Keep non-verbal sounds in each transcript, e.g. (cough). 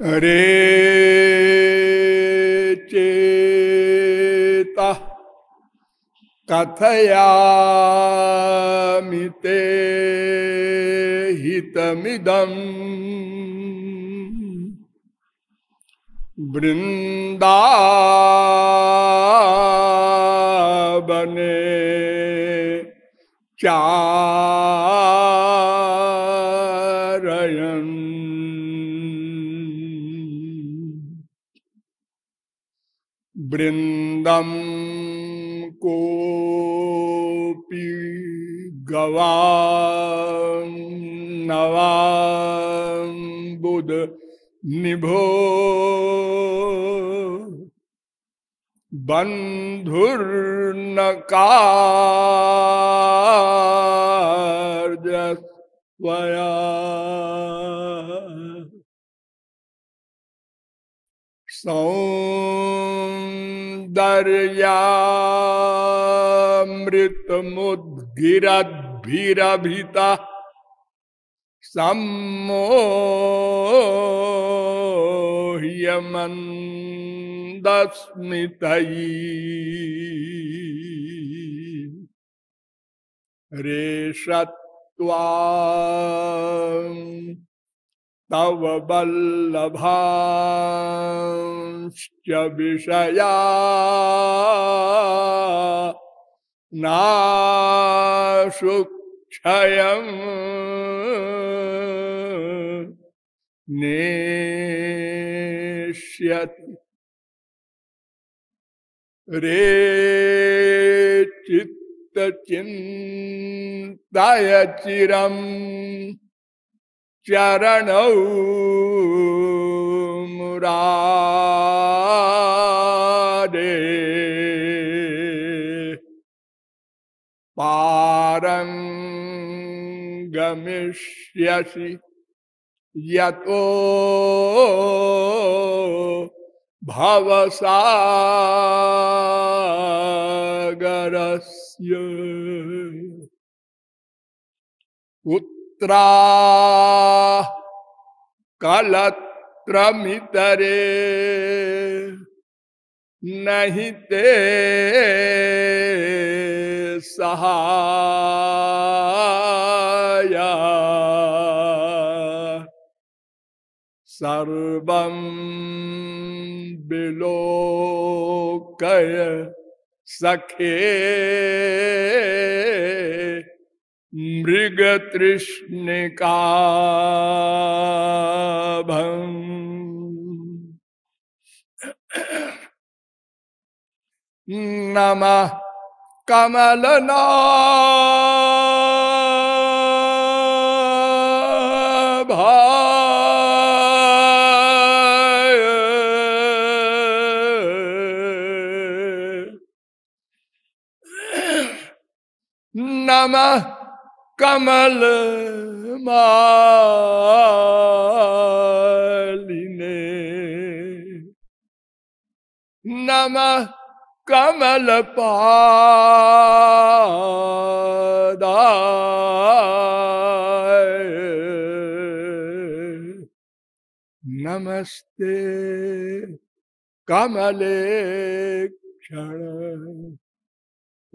अरे चेता कथयामि ते हितमिदम् वृंदावने चारयन् वृंदम कोपी गवान नवान बुध निभो बंधुर्न कार्य सौन्दर्यामृतमुद्गिरद्भिरभिता सम्मोह्यमन्दस्मितयी। रेषत्वा तव बल्लभांश्च विषया नाशुक्षयम् नेष्यति। रे चित्तचिन्ताय चिरम् चरण मुरारे पारंगमिष्यसि यतो भवसागरस्य। पुत्रा। कलत्रमितरे। नहीं ते सहाया। सर्वं बिलोकय सखे। मृग तृष्णिका नम कमलना नमः कमल मालिने। नम कमल पादा नमस्ते कमले क्षण।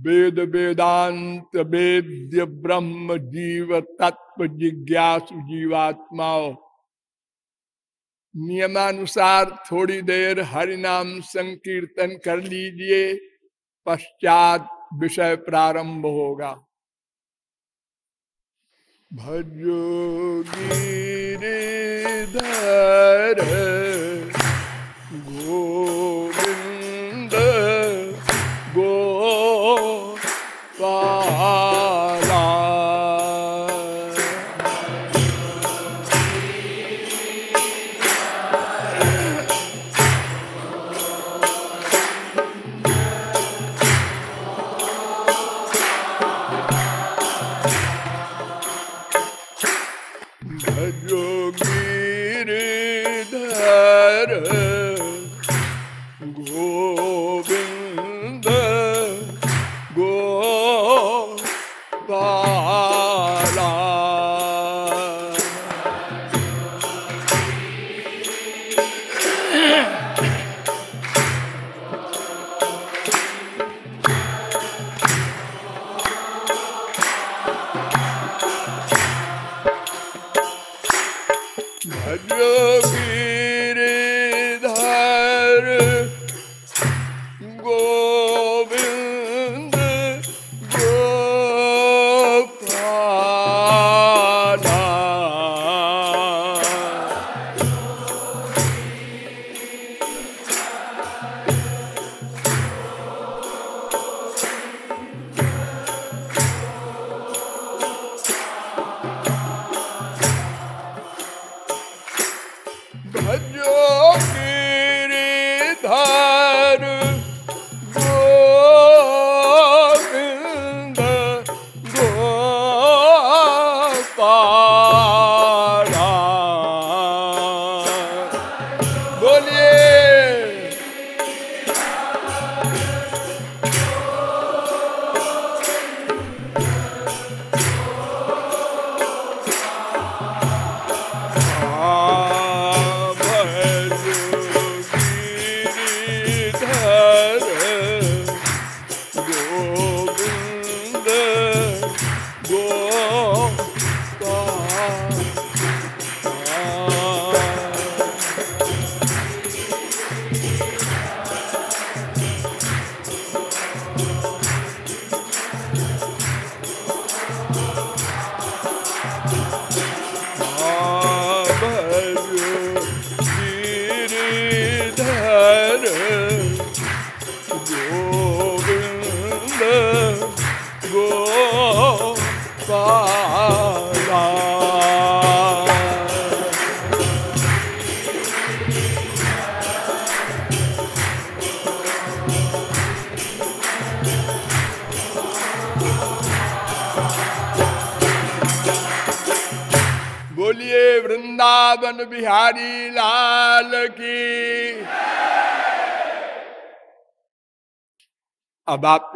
वेद वेदांत वेद्य ब्रह्म जीव तत्व जिज्ञासु जीवात्माओं नियमानुसार थोड़ी देर हरिनाम संकीर्तन कर लीजिए, पश्चात विषय प्रारंभ होगा। भजो गिरिधर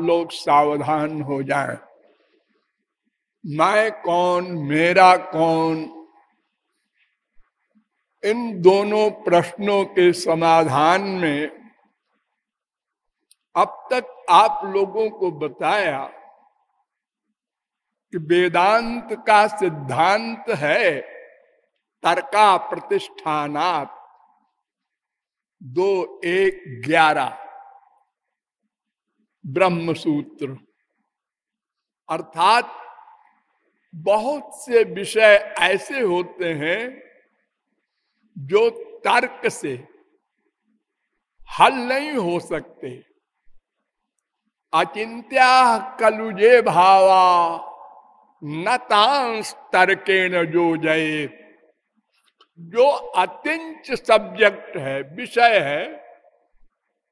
लोग सावधान हो जाएँ। मैं कौन, मेरा कौन? इन दोनों प्रश्नों के समाधान में अब तक आप लोगों को बताया कि वेदांत का सिद्धांत है तर्का प्रतिष्ठानात दो एक ग्यारह। ब्रह्म सूत्र अर्थात बहुत से विषय ऐसे होते हैं जो तर्क से हल नहीं हो सकते। अचिंत्या कलुजे भावा न तांस तर्केण जो जय जो अतिंच सब्जेक्ट है, विषय है,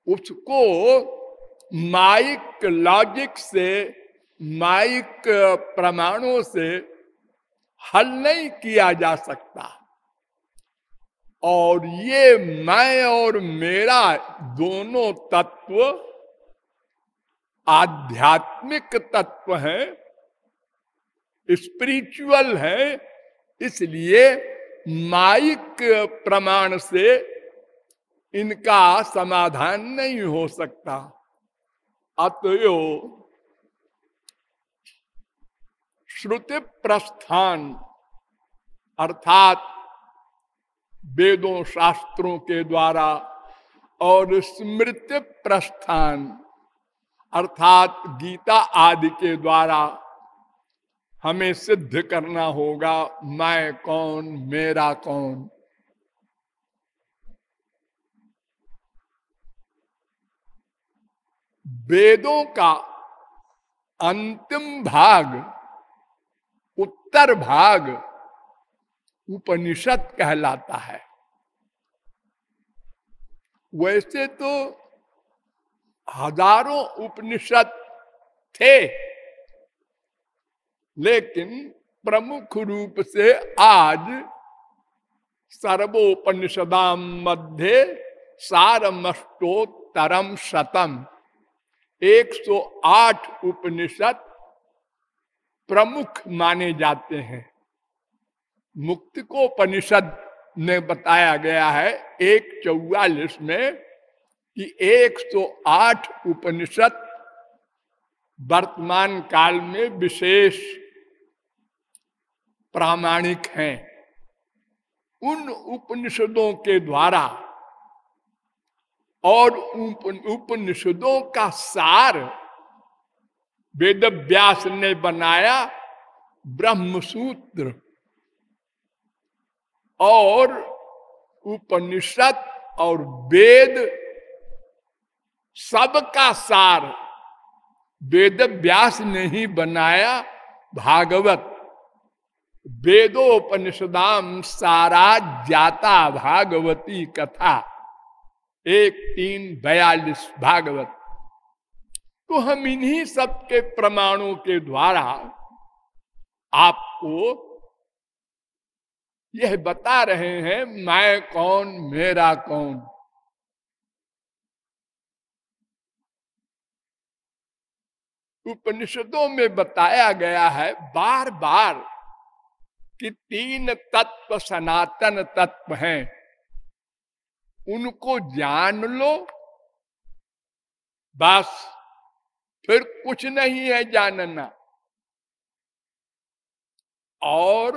उसको माइक लॉजिक से, माइक प्रमाणों से हल नहीं किया जा सकता। और ये मैं और मेरा दोनों तत्व आध्यात्मिक तत्व हैं स्पिरिचुअल है, इसलिए माइक प्रमाण से इनका समाधान नहीं हो सकता। अतएव श्रुति प्रस्थान अर्थात वेदों शास्त्रों के द्वारा और स्मृति प्रस्थान अर्थात गीता आदि के द्वारा हमें सिद्ध करना होगा, मैं कौन, मेरा कौन। वेदों का अंतिम भाग, उत्तर भाग उपनिषद कहलाता है। वैसे तो हज़ारों उपनिषद थे, लेकिन प्रमुख रूप से आज सर्वोपनिषदाम मध्य सारमष्टोत्तरम शतम। 108 उपनिषद प्रमुख माने जाते हैं। मुक्ति को उपनिषद में बताया गया है एक चौवालिस में कि 108 उपनिषद वर्तमान काल में विशेष प्रामाणिक हैं। उन उपनिषदों के द्वारा और उपनिषदों का सार वेद व्यास ने बनाया ब्रह्मसूत्र। और उपनिषद और वेद सबका सार वेद व्यास ने ही बनाया भागवत। वेदोपनिषदाम सारा जाता भागवती कथा। एक तीन बयालीस भागवत। तो हम इन्हीं सब के प्रमाणों के द्वारा आपको यह बता रहे हैं, मैं कौन, मेरा कौन? उपनिषदों में बताया गया है बार बार कि तीन तत्व सनातन तत्व हैं। उनको जान लो। बस, फिर कुछ नहीं है जानना। और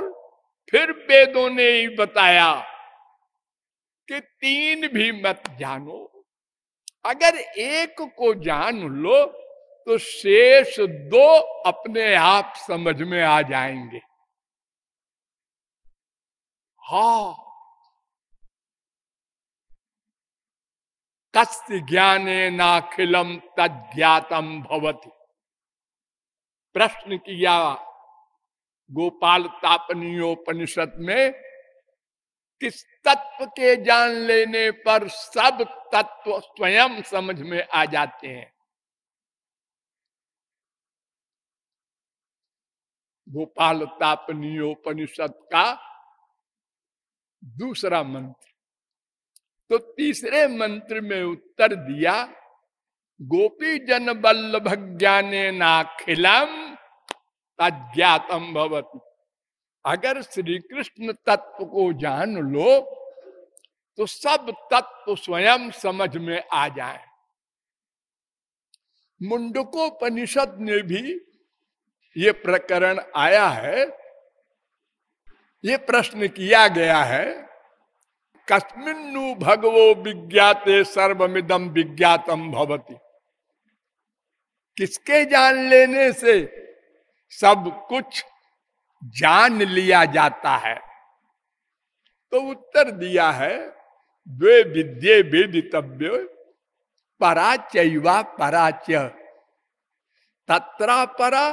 फिर वेदों ने ही बताया कि तीन भी मत जानो। अगर एक को जान लो तो शेष दो अपने आप समझ में आ जाएँगे। हा। कस्त ज्ञाने नाखिलम तज्ञातम भवती। प्रश्न किया, गोपाल तापनीयोपनिषद में, किस तत्व के जान लेने पर सब तत्व स्वयं समझ में आ जाते हैं? गोपाल तापनीयोपनिषद का दूसरा मंत्र। तो तीसरे मंत्र में उत्तर दिया, गोपी जन बल्लभ ज्ञाने नाखिलम अज्ञातम भवती। अगर श्री कृष्ण तत्व को जान लो तो सब तत्व स्वयं समझ में आ जाए। मुंडकोपनिषद में भी ये प्रकरण आया है, ये प्रश्न किया गया है कस्मिन्नु भगवो विज्ञाते सर्वमिदम विज्ञातम भवती। किसके जान लेने से सब कुछ जान लिया जाता है? तो उत्तर दिया है, द्वे विद्ये वेदितव्य पराचैवा पराच तत्रा परा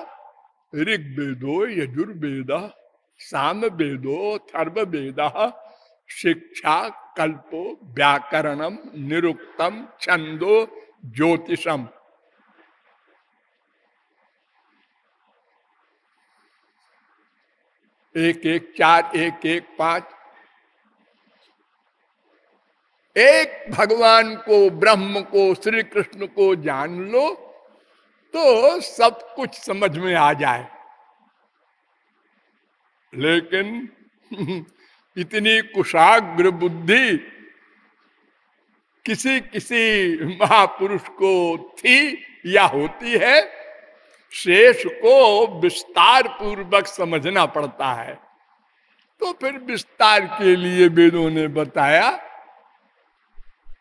ऋग्वेदो यजुर्वेद साम वेदो थर्व वेद शिक्षा कल्पो व्याकरणम निरुक्तम छंदो ज्योतिषम। एक एक चार एक एक पाँच। एक भगवान को, ब्रह्म को श्री कृष्ण को जान लो तो सब कुछ समझ में आ जाए। लेकिन (laughs) इतनी कुशाग्र बुद्धि किसी किसी महापुरुष को थी या होती है, शेष को विस्तार पूर्वक समझना पड़ता है। तो फिर विस्तार के लिए वेदों ने बताया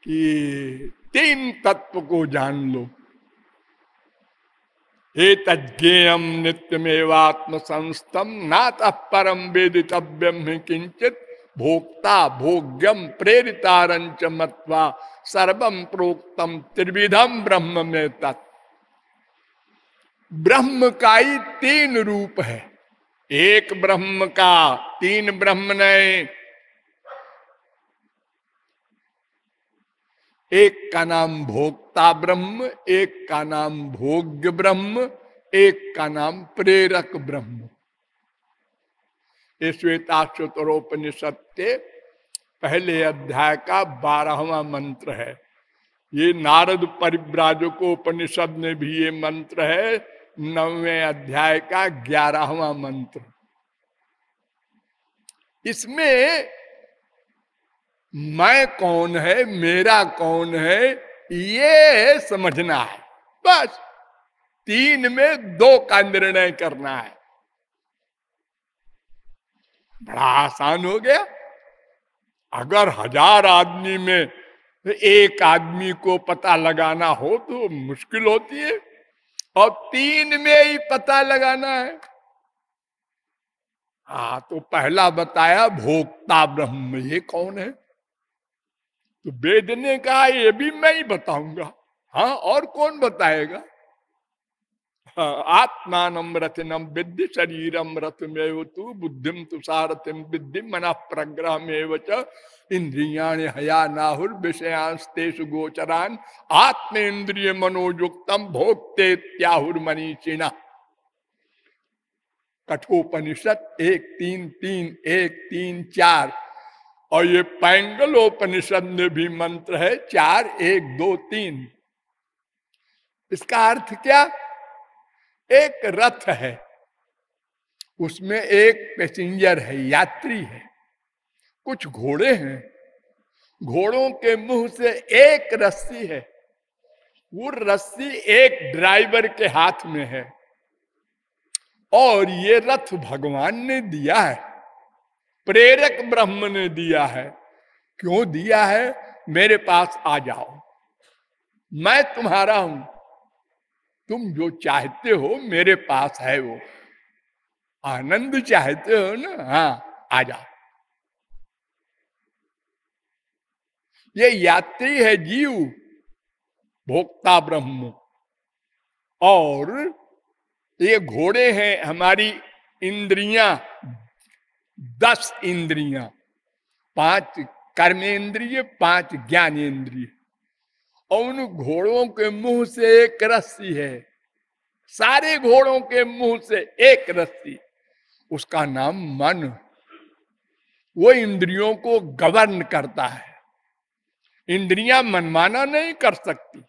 कि तीन तत्व को जान लो। हे तज्ञेयम नित्यमेवात्म संस्तम नात परम वेदितव्यम ही किंचित भोक्ता भोग्यम प्रेरितारंच मत्वा सर्वम प्रोक्तम त्रिविधम ब्रह्म में तत्व ब्रह्म का ही तीन रूप है। एक ब्रह्म का, तीन ब्रह्म नहीं एक का नाम भोक्ता ब्रह्म, एक का नाम भोग्य ब्रह्म, एक का नाम प्रेरक ब्रह्म। ये के पहले अध्याय का बारहवा मंत्र है। ये नारद परिव्राजको उपनिषद में भी ये मंत्र है, नवे अध्याय का ग्यारहवा मंत्र। इसमें मैं कौन है, मेरा कौन है ये समझना है। बस। तीन में दो का निर्णय करना है। बड़ा आसान हो गया। अगर हज़ार आदमी में एक आदमी को पता लगाना हो तो मुश्किल होती है। और तीन में ही पता लगाना है। हाँ तो पहला बताया, भोक्ता ब्रह्म, ये कौन है? तो वेद ने कहा, ये भी मैं ही बताऊँगा। हाँ और कौन बताएगा? आत्मान रथनम विद्य शरीरम रथमेव तु बुद्धिम तु सारथिम विद्धि मन प्रग्रह में इंद्रिया हया नाहुर विषयांस्तेषु गोचरान आत्म इंद्रिय मनोयुक्तम भोक्ते त्याहुर मनीषिणा कठोपनिषद एक, तीन तीन, एक, तीन, चार। और ये पैंगलोपनिषद में भी मंत्र है, चार, एक, दो, तीन। इसका अर्थ क्या? एक रथ है, उसमें एक पैसेंजर है, यात्री है, कुछ घोड़े हैं, घोड़ों के मुँह से एक रस्सी है, वो रस्सी एक ड्राइवर के हाथ में है। और ये रथ भगवान ने दिया है। प्रेरक ब्रह्म ने दिया है। क्यों दिया है? मेरे पास आ जाओ। मैं तुम्हारा हूँ। तुम जो चाहते हो मेरे पास है वो। आनंद चाहते हो ना? हाँ आ जाओ। ये यात्री है जीव, भोक्ता ब्रह्म। और ये घोड़े हैं हमारी इंद्रियाँ दस इंद्रिया, पाँच कर्मेंद्रिय, पाँच ज्ञानेन्द्रिय और उन घोड़ों के मुँह से एक रस्सी है। सारे घोड़ों के मुँह से एक रस्सी। उसका नाम मन वो इंद्रियों को गवर्न करता है। इंद्रियाँ मनमाना नहीं कर सकती।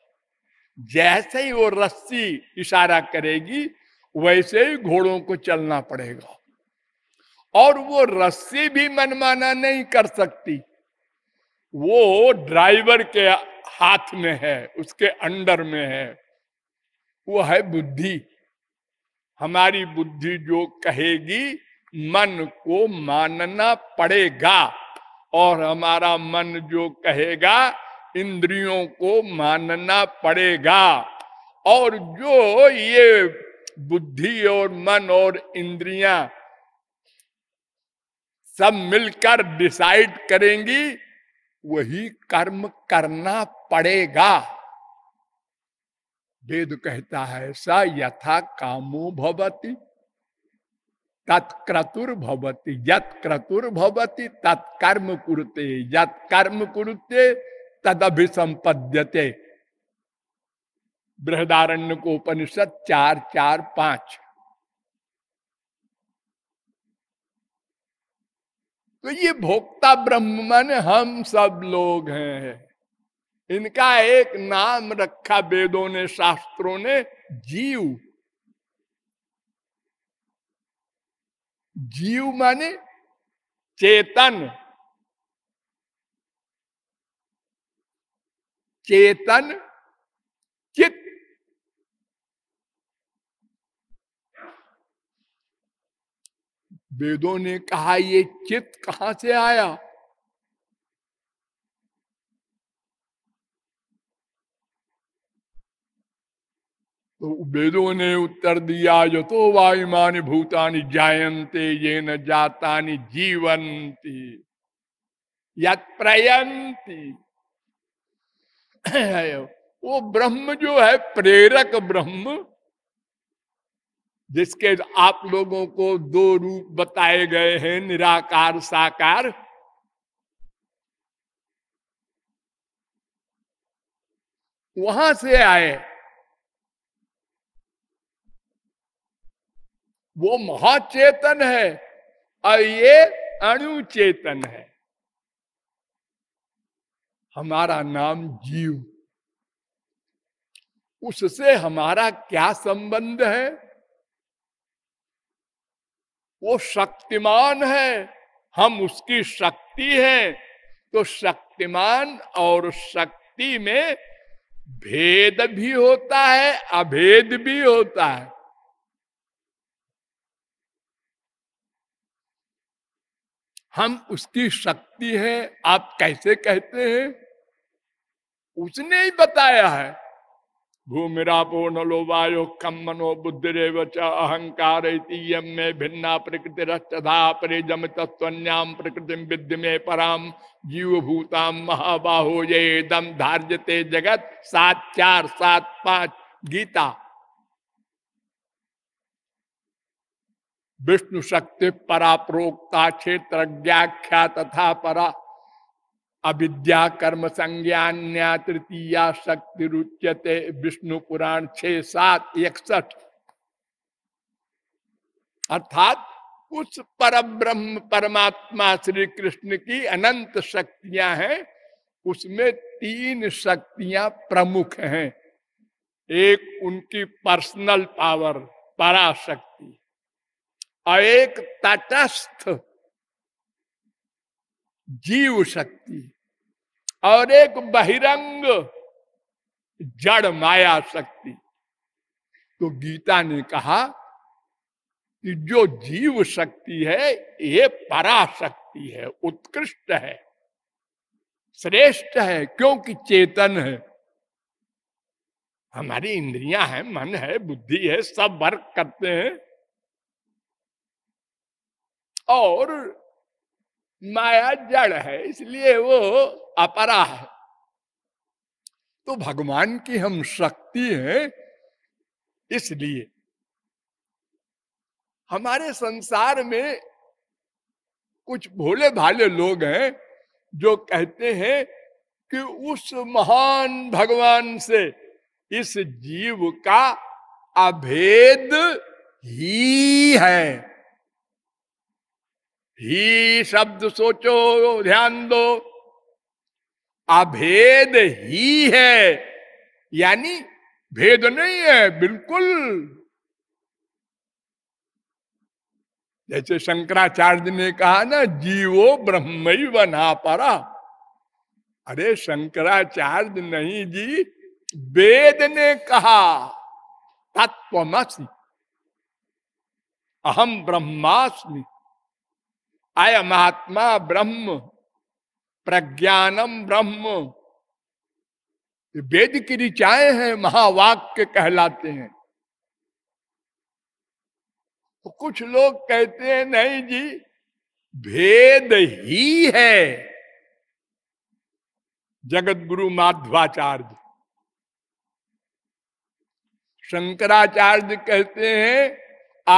जैसे ही वो रस्सी इशारा करेगी, वैसे ही घोड़ों को चलना पड़ेगा। और वो रस्सी भी मनमाना नहीं कर सकती। वो ड्राइवर के हाथ में है, उसके अंडर में है। वो है बुद्धि। हमारी बुद्धि जो कहेगी, मन को मानना पड़ेगा और हमारा मन जो कहेगा, इंद्रियों को मानना पड़ेगा। और जो ये बुद्धि और मन और इंद्रियाँ सब मिलकर डिसाइड करेंगी, वही कर्म करना पड़ेगा। वेद कहता है, स यथा कामो भवती, तत्क्रतुर भवती यत क्रतुर भवती, तत्कर्म कुरुते यत कर्म कुरुते तद अभिसंपद्यते बृहदारण्य को उपनिषद चार चार पाँच। तो ये भोक्ता ब्रह्म मन हम सब लोग हैं। इनका एक नाम रखा वेदों ने, शास्त्रों ने, जीव। जीव माने चेतन। चेतन चित वेदों ने कहा, ये चित्त कहाँ से आया? तो वेदों ने उत्तर दिया जो तो वायुमान भूतानि जायन्ते, ये न जाता जीवंती यत प्रयंती (clears throat) वो ब्रह्म जो है, प्रेरक ब्रह्म जिसके आप लोगों को दो रूप बताए गए हैं, निराकार, साकार। वहाँ से आए। वो महाचेतन है और ये अणु चेतन है। हमारा नाम जीव। उससे हमारा क्या संबंध है? वो शक्तिमान है, हम उसकी शक्ति है। तो शक्तिमान और शक्ति में भेद भी होता है, अभेद भी होता है। हम उसकी शक्ति है, आप कैसे कहते हैं? उसने ही बताया है। भूमिरापो नलो वायो कम मनो बुद्धिरेव अहंकार में भिन्ना प्रकृति रक्षा परे जम तत्वन्याम प्रकृति विद्य में पराम जीव भूताम महाबाहो ये दम धार्यते जगत, सात चार सात पाँच। गीता। विष्णु शक्ति परा प्रोक्ता क्षेत्र तथा परा अविद्या कर्म संज्ञान्या तृतीया शक्ति रुच्यते, विष्णु पुराण छह सात, इकसठ। अर्थात उस पर ब्रह्म परमात्मा श्री कृष्ण की अनंत शक्तियाँ हैं, उसमें तीन शक्तियाँ प्रमुख हैं। एक उनकी पर्सनल पावर पराशक्ति। और एक तटस्थ जीव शक्ति और एक बहिरंग जड़ माया शक्ति। तो गीता ने कहा कि जो जीव शक्ति है, ये पराशक्ति है, उत्कृष्ट है, श्रेष्ठ है, क्योंकि चेतन है। हमारी इंद्रियाँ हैं, मन है, बुद्धि है, सब वर्क करते हैं। और माया जड़ है, इसलिए वो अपरा है। तो भगवान की हम शक्ति है, इसलिए। हमारे संसार में कुछ भोले भाले लोग हैं, जो कहते हैं कि उस महान भगवान से इस जीव का अभेद ही है। ही शब्द सोचो, ध्यान दो। अभेद ही है, यानी भेद नहीं है, बिल्कुल। जैसे शंकराचार्य ने कहा ना, जीवो ब्रह्म बना परा। अरे शंकराचार्य नहीं जी, वेद ने कहा तत्वमसी अहम ब्रह्मास्मि। आय महात्मा ब्रह्म प्रज्ञानम ब्रह्म। वेद की ऋचाएँ हैं, महावाक्य कहलाते हैं। तो कुछ लोग कहते हैं, नहीं जी, भेद ही है। जगत गुरु माध्वाचार्य। शंकराचार्य कहते हैं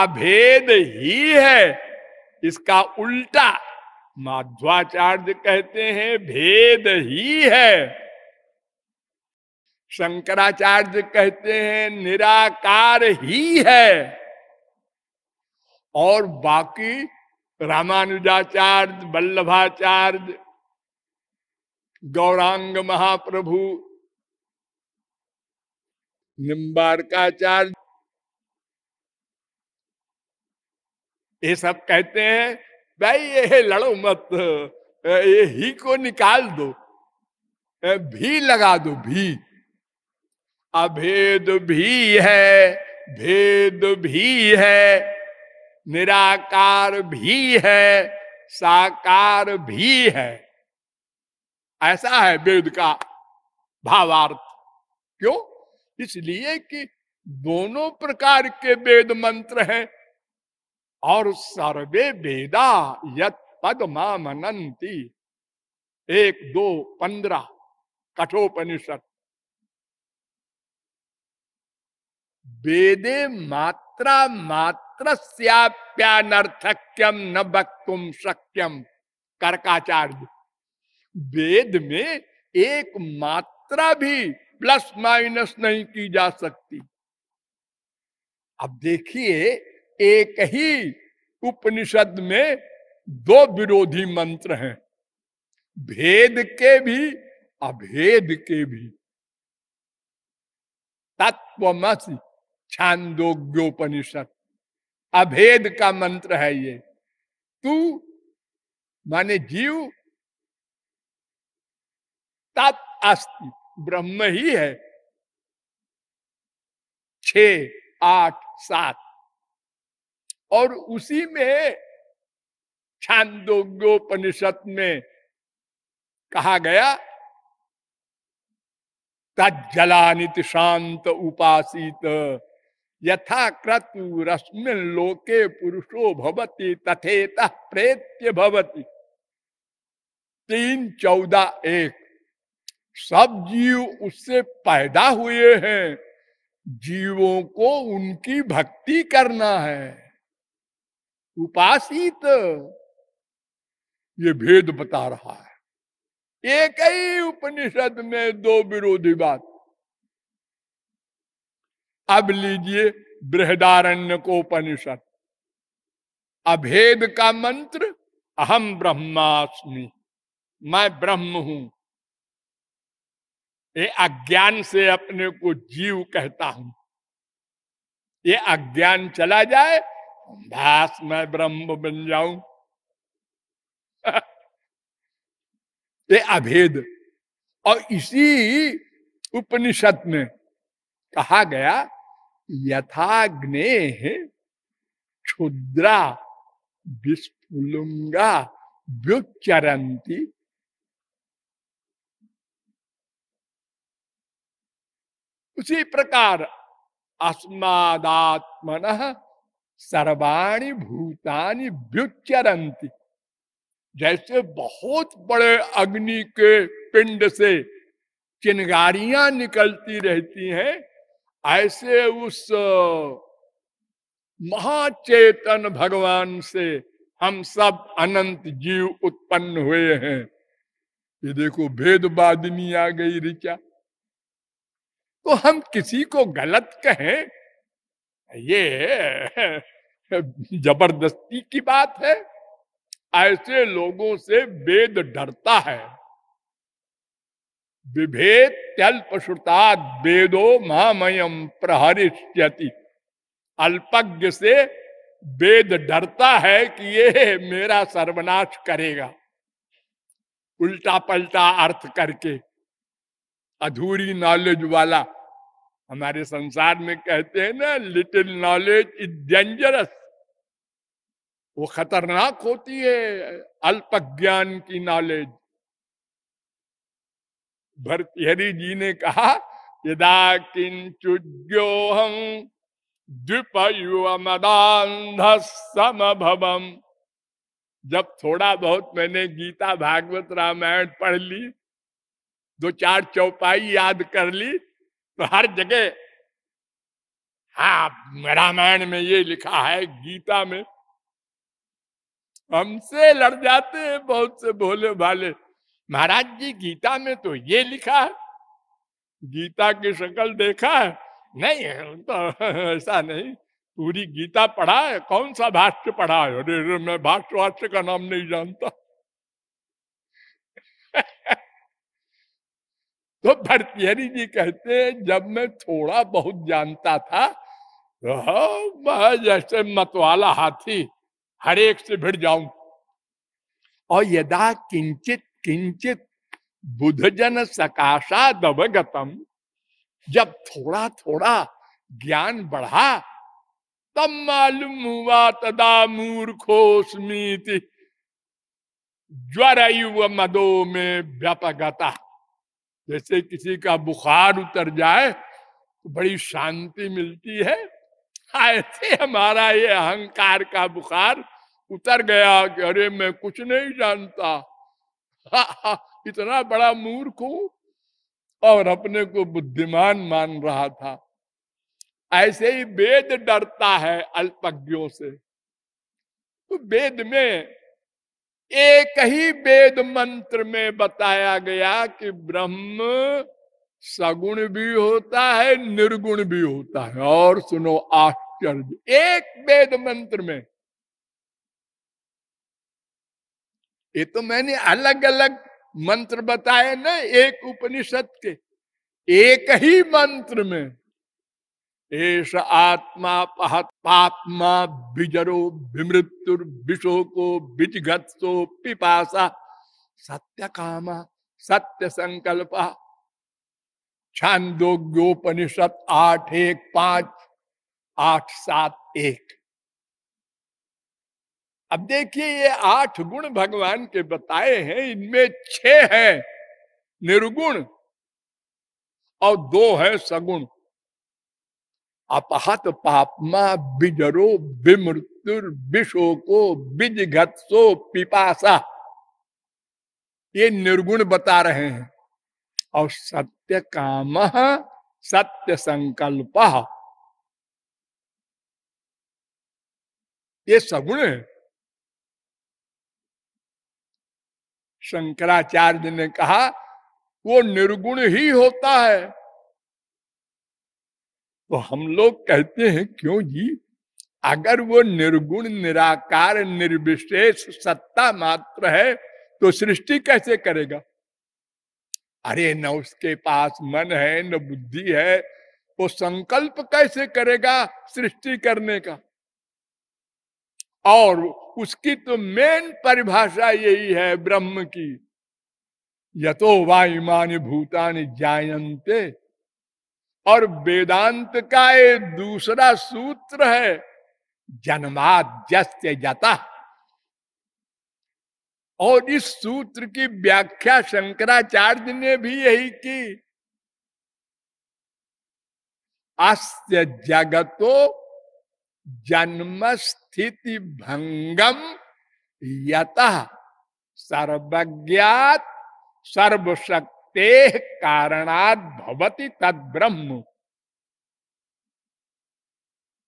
अभेद ही है। इसका उल्टा माध्वाचार्य कहते हैं, भेद ही है। शंकराचार्य कहते हैं, निराकार ही है। और बाकी रामानुजाचार्य, वल्लभाचार्य, गौरांग महाप्रभु निम्बारकाचार्य ये सब कहते हैं, भाई, ये लड़ो मत, ये ही को निकाल दो, भी लगा दो, भी। अभेद भी है, भेद भी है, निराकार भी है, साकार भी है। ऐसा है वेद का भावार्थ। क्यों? इसलिए कि दोनों प्रकार के वेद मंत्र हैं। और सर्वे वेदा यत पद मनंती एक, दो, पंद्रह, कठोपनिषद। वेदे मात्रा मात्र न वक्तुम शक्यम कर्काचार्य। वेद में एक मात्रा भी प्लस माइनस नहीं की जा सकती। अब देखिए एक ही उपनिषद में दो विरोधी मंत्र हैं। भेद के भी, अभेद के भी। तत्वमसी छांदोग्योपनिषद। अभेद का मंत्र है ये। तू, माने जीव, तत् अस्ति, ब्रह्म ही है। छ, आठ, सात और उसी में छांदोग्योपनिषद में कहा गया तज्जलानित शांत उपासित यथा क्रतु रश्मिन लोके पुरुषो भवती, तथेत प्रेत्य भवती। तीन चौदह एक, सब जीव उससे पैदा हुए हैं, जीवों को उनकी भक्ति करना है। उपासित। ये भेद बता रहा है। एक ही उपनिषद में दो विरोधी बात। अब लीजिए बृहदारण्य को उपनिषद। अभेद का मंत्र, अहम ब्रह्मास्मि। मैं ब्रह्म हूँ। ये अज्ञान से अपने को जीव कहता हूँ। ये अज्ञान चला जाए बस मैं ब्रह्म बन जाऊँ ये अभेद और इसी उपनिषद में कहा गया, यथाग्ने क्षुद्रा विस्फुलुंगा व्युच्चरंती उसी प्रकार अस्मादात्मन सर्वाणी भूतानी व्युच्चरंती जैसे बहुत बड़े अग्नि के पिंड से चिंगारियाँ निकलती रहती हैं, ऐसे उस, महाचेतन भगवान से हम सब अनंत जीव उत्पन्न हुए हैं। ये देखो भेदबादिनी आ गई ऋचा। तो हम किसी को गलत कहें ये ज़बरदस्ती की बात है। ऐसे लोगों से वेद डरता है। विभेद त्यल्प श्रुताद वेदो महामयम प्रहरिष्यति। अल्पज्ञ से वेद डरता है कि ये मेरा सर्वनाश करेगा। उल्टा पलटा अर्थ करके, अधूरी नॉलेज वाला हमारे संसार में कहते हैं ना लिटिल नॉलेज इज़ डेंजरस वो खतरनाक होती है, अल्प ज्ञान की नॉलेज भरतहरी जी ने कहा, यदा किंचुज्यो हम द्विपयुमदांध समभवम जब थोड़ा बहुत मैंने गीता भागवत रामायण पढ़ ली, दो चार चौपाई याद कर ली तो हर जगह हाँ रामायण में ये लिखा है, गीता में, हमसे लड़ जाते हैं बहुत से भोले भाले। महाराज जी, गीता में तो ये लिखा है, गीता की शक्ल देखा है। नहीं तो (laughs) ऐसा नहीं, पूरी गीता पढ़ा है, कौन सा भाष्य पढ़ा है? अरे मैं भाष्य वाष्य का नाम नहीं जानता। (laughs) तो भरतिहरी जी कहते जब मैं थोड़ा बहुत जानता था तो जैसे मतवाला हाथी, हर एक से भिड़ जाऊँ। और यदा किंचित किंचित बुधजन सकाशा दबगतम जब थोड़ा थोड़ा ज्ञान बढ़ा, तब मालूम हुआ तदा मूर्खोस्मीत ज्वर मदो में व्यापकता जैसे किसी का बुखार उतर जाए तो बड़ी शांति मिलती है। ऐसे हमारा ये अहंकार का बुखार, उतर गया कि अरे मैं कुछ नहीं जानता। (laughs) इतना बड़ा मूर्ख हूँ और अपने को बुद्धिमान मान रहा था। ऐसे ही वेद डरता है अल्पज्ञों से। तो वेद में एक ही वेद मंत्र में बताया गया कि ब्रह्म सगुण भी होता है, निर्गुण भी होता है। और सुनो, आश्चर्य, एक वेद मंत्र में। ये तो मैंने अलग अलग मंत्र बताए ना, एक उपनिषद के। एक ही मंत्र में। एस आत्मा पात्मा बिजरो विमृत्युर विशोको बिजगत्सो पिपासा। सत्य कामा सत्य संकल्प छांदोग्योपनिषद आठ एक पाँच, आठ सात एक। अब देखिए ये आठ गुण भगवान के बताए हैं, इनमें छह है, निर्गुण और दो है सगुण। अपहत पापमा बिजरो विमृत्युर विशोको बिजघत्सो पिपासा। ये निर्गुण बता रहे हैं। और सत्य काम सत्य संकल्प। ये सगुण है। शंकराचार्य ने कहा, वो निर्गुण ही होता है। तो हम लोग कहते हैं, क्यों जी? अगर वो निर्गुण, निराकार, निर्विशेष सत्ता मात्र है तो सृष्टि कैसे करेगा? अरे, न उसके पास मन है, न बुद्धि है वो संकल्प कैसे करेगा सृष्टि करने का? और उसकी तो मेन परिभाषा यही है ब्रह्म की। यतो वायुमान भूतान जायंते और वेदांत का ये दूसरा सूत्र है, जन्माद्यस्य जता और इस सूत्र की व्याख्या शंकराचार्य ने भी यही की। अस्य जगतो जन्म स्थिति भंगम यत सर्वज्ञात सर्वशक्ते कारणात भवति तद ब्रह्म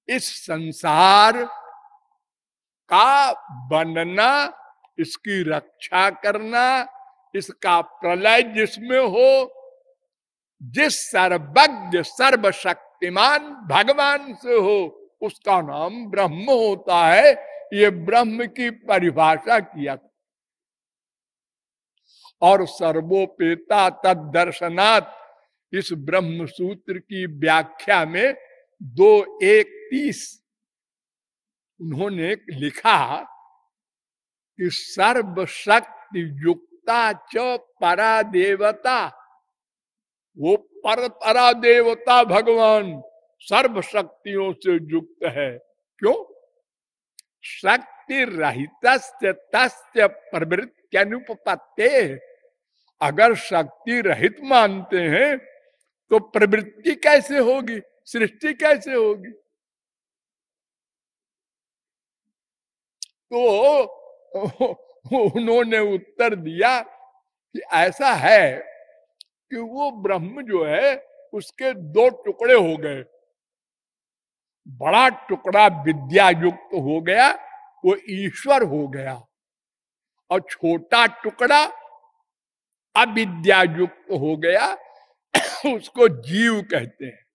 इस संसार का बनना, इसकी रक्षा करना, इसका प्रलय जिसमें हो, जिस सर्वज्ञ, सर्वशक्तिमान भगवान से हो, उसका नाम ब्रह्म होता है। ये ब्रह्म की परिभाषा किया और सर्वोपेता तद दर्शनात् इस ब्रह्म सूत्र की व्याख्या में दो एक तीस उन्होंने लिखा, कि सर्वशक्ति युक्ता च परा देवता वो पर परा देवता भगवान सर्व शक्तियों से युक्त है। क्यों? शक्ति रहित प्रवृत्ति अगर शक्ति रहित मानते हैं तो प्रवृत्ति कैसे होगी? सृष्टि कैसे होगी? तो उन्होंने उत्तर दिया कि ऐसा है कि वो ब्रह्म जो है, उसके दो टुकड़े हो गए। बड़ा टुकड़ा विद्या युक्त हो गया वो ईश्वर हो गया। और छोटा टुकड़ा अविद्या युक्त हो गया, (coughs) उसको जीव कहते हैं।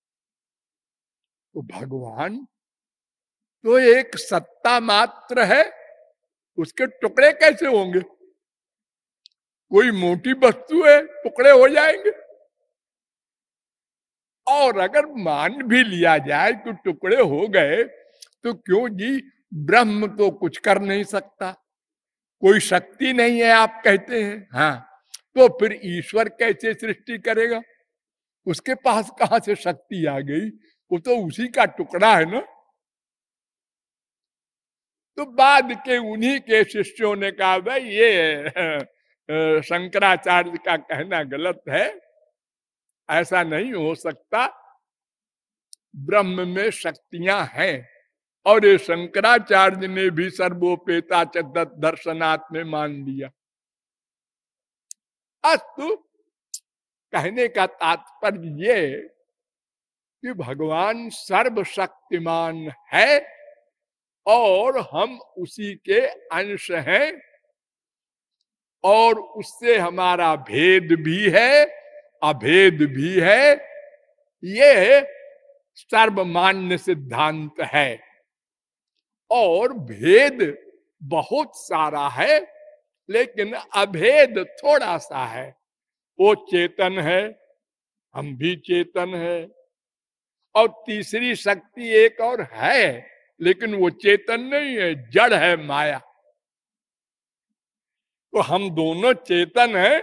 तो भगवान तो एक सत्ता मात्र है, उसके टुकड़े कैसे होंगे? कोई मोटी वस्तु है, टुकड़े हो जाएँगे। और अगर मान भी लिया जाए तो टुकड़े हो गए तो क्यों जी ब्रह्म तो कुछ कर नहीं सकता। कोई शक्ति नहीं है, आप कहते हैं। हाँ तो फिर ईश्वर कैसे सृष्टि करेगा? उसके पास कहा से शक्ति आ गई? वो तो उसी का टुकड़ा है ना। तो बाद के उन्हीं के शिष्यों ने कहा, भाई, ये शंकराचार्य का कहना गलत है। ऐसा नहीं हो सकता। ब्रह्म में शक्तियाँ हैं। और ये शंकराचार्य ने भी सर्वोपेता चत दर्शनात् में मान लिया। अस्तु, कहने का तात्पर्य ये कि भगवान सर्वशक्तिमान है और हम उसी के अंश हैं और उससे हमारा भेद भी है, अभेद भी है। ये सर्वमान्य सिद्धांत है। और भेद बहुत सारा है, लेकिन अभेद थोड़ा सा है। वो चेतन है, हम भी चेतन है। और तीसरी शक्ति एक और है, लेकिन वो चेतन नहीं है, जड़ है माया। तो हम दोनों चेतन हैं।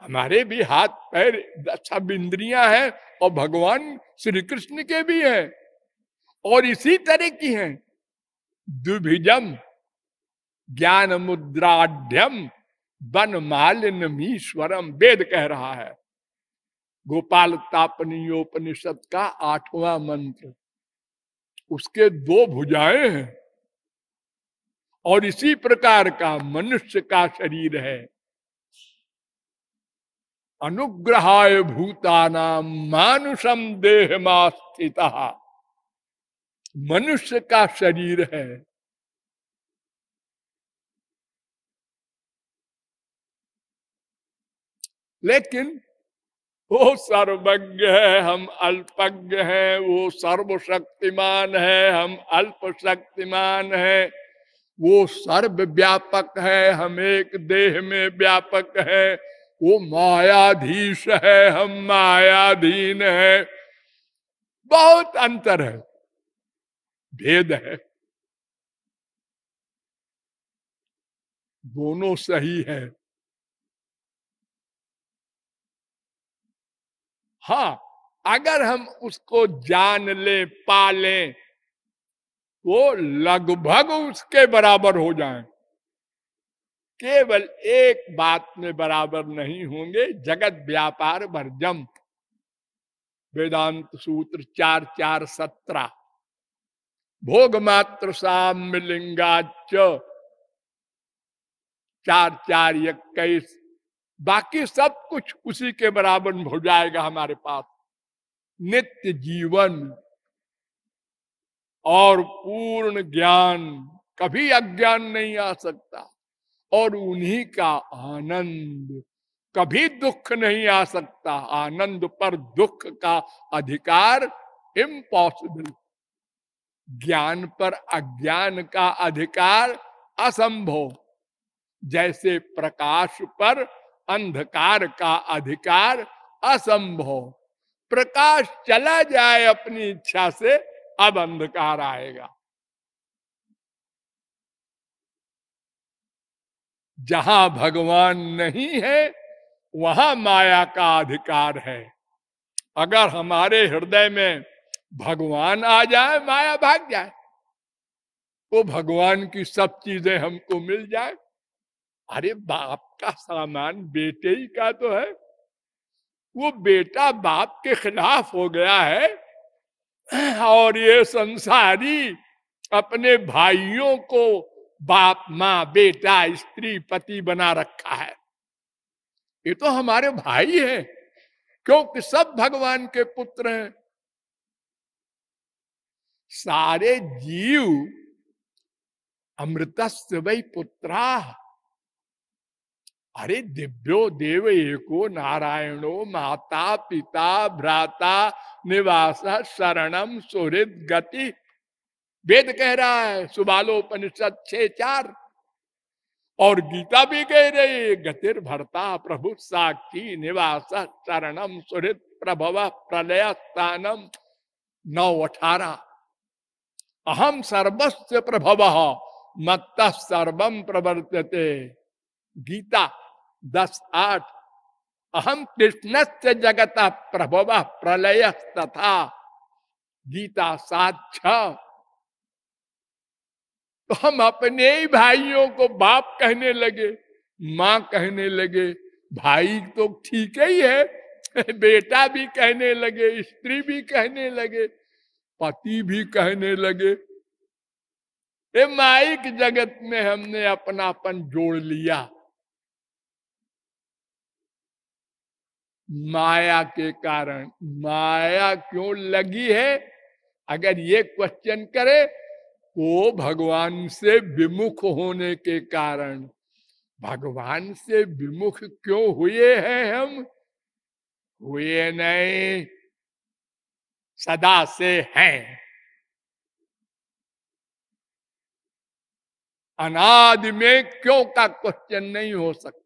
हमारे भी हाथ पैर अच्छा इंद्रियाँ है और भगवान श्री कृष्ण के भी हैं। और इसी तरह की हैं। दुभिजम ज्ञान मुद्राढ़ वन मालिनमीश्वरम वेद कह रहा है। गोपाल तापनीयोपनिषद का आठवां मंत्र। उसके दो भुजाएँ हैं। और इसी प्रकार का मनुष्य का शरीर है। अनुग्रहाय भूताना मानुषम देह स्थित मनुष्य का शरीर है। लेकिन वो सर्वज्ञ है, हम अल्पज्ञ हैं, वो सर्वशक्तिमान है, हम अल्प शक्तिमान है। वो सर्व व्यापक है, हम एक देह में व्यापक है। वो मायाधीश है, हम मायाधीन है। बहुत अंतर है। भेद है। दोनों सही है। हाँ अगर हम उसको जान ले, पा लें, वो लगभग उसके बराबर हो जाएँ। केवल एक बात में बराबर नहीं होंगे, जगत व्यापार भरजम वेदांत सूत्र चार चार सत्रह। भोग मात्र साम्य लिंगाच चार चार इक्कीस बाकी सब कुछ उसी के बराबर हो जाएगा हमारे पास। नित्य जीवन और पूर्ण ज्ञान। कभी अज्ञान नहीं आ सकता और उन्हीं का आनंद। कभी दुख नहीं आ सकता। आनंद पर दुख का अधिकार इम्पॉसिबल ज्ञान पर अज्ञान का अधिकार असंभव। जैसे प्रकाश पर अंधकार का अधिकार असंभव। प्रकाश चला जाए अपनी इच्छा से, अब अंधकार आएगा। जहाँ भगवान नहीं है, वहाँ माया का अधिकार है। अगर हमारे हृदय में भगवान आ जाए, माया भाग जाए। वो भगवान की सब चीज़ें हमको मिल जाए। अरे बाप का सामान बेटे ही का तो है। वो बेटा बाप के खिलाफ हो गया है। और ये संसारी अपने भाइयों को बाप, माँ, बेटा, स्त्री, पति बना रखा है। ये तो हमारे भाई हैं, क्योंकि सब भगवान के पुत्र हैं। सारे जीव अमृत वही पुत्रा। अरे दिव्यो देव एको नारायणो माता पिता भ्राता निवास शरणम सुहृद गति। वेद कह रहा है, सुबालोपनिषद छे चार। और गीता भी कह रही गतिर भरता प्रभु साक्षी निवास शरणम सुहृद प्रभव प्रलय स्थानम नौ अठारह। अहम सर्वस्व प्रभव, मत्त सर्वम प्रवर्तते गीता दस आठ अहम कृष्ण से जगत प्रभव प्रलय तथा गीता सात छ तो हम अपने ही भाइयों को बाप कहने लगे, माँ कहने लगे, भाई तो ठीक ही है, (laughs) बेटा भी कहने लगे, स्त्री भी कहने लगे पति भी कहने लगे माइक जगत में हमने अपनापन जोड़ लिया। माया के कारण, माया क्यों लगी है? अगर ये क्वेश्चन करे, वो भगवान से विमुख होने के कारण। भगवान से विमुख क्यों हुए हैं हम? हुए नहीं। सदा से हैं। अनादि में क्यों का क्वेश्चन नहीं हो सकता?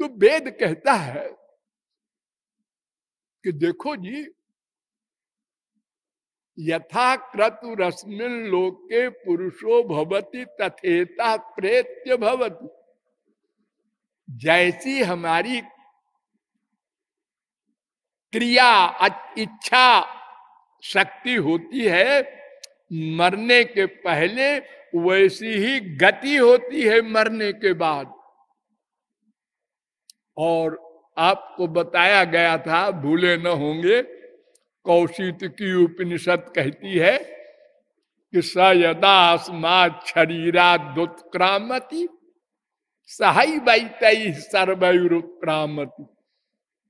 तो वेद कहता है कि देखो जी यथा क्रतु रश्मिन लोके पुरुषो भवती तथेता प्रेत्य भवती। जैसी हमारी क्रिया, इच्छा, शक्ति होती है, मरने के पहले वैसी ही गति होती है मरने के बाद। और आपको बताया गया था, भूले न होंगे, कौशित की उपनिषद कहती है कि स यदा शरीरा दुत्क्रामती सही वैतई सर्वयुत्क्रामती